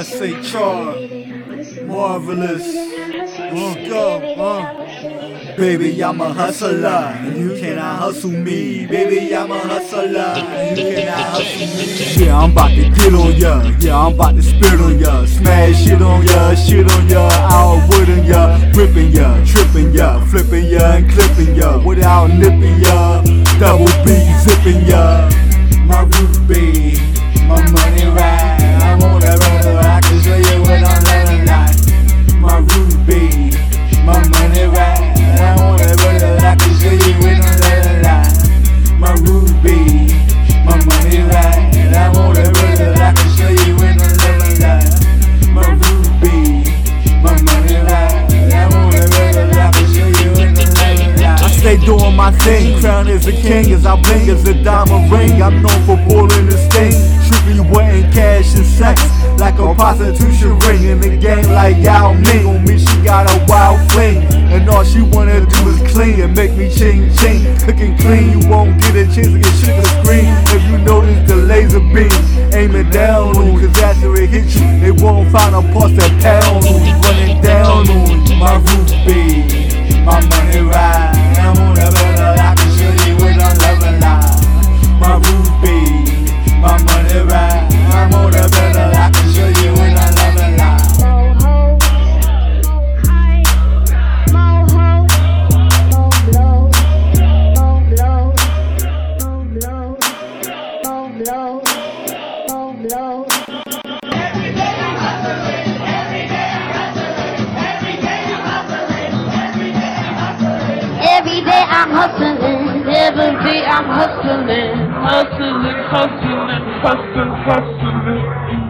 Let's say Char. Marvelous. Let's go. Uh. Baby, I'm a hustler. You cannot hustle me. Baby, I'm a hustler. You cannot hustle me. Yeah, I'm about to get on ya. Yeah, I'm about to spit on ya. Smash shit on ya. Shit on ya. Out with ya. Ripping ya. Tripping ya. Flipping ya. And clipping ya. Without nipping ya. Double B zipping ya. My ruby. My stay doing my thing. Crown is a king as I bling as a diamond ring. I'm known for pulling the sting. Strictly wanting cash and sex. Like a prostitution ring in the game like Yao Ming. On me, she got a wild fling. And all she wanna do is clean and make me ching ching. Cooking clean, you won't get a chance to get shit screen. If you notice the laser beam aiming down on cause after it hits you, they won't find a pulse that pound on. Running down on you. My ruby, I'm hustling, every day I'm hustling. hustling, hustling, hustling, hustling.